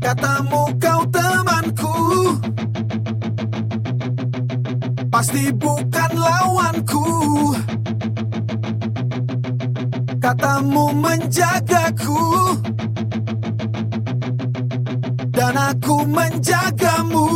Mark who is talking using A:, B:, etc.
A: Katamu kau temanku. Pasti bukan lawanku. Katamu menjagaku. Dan aku menjagamu.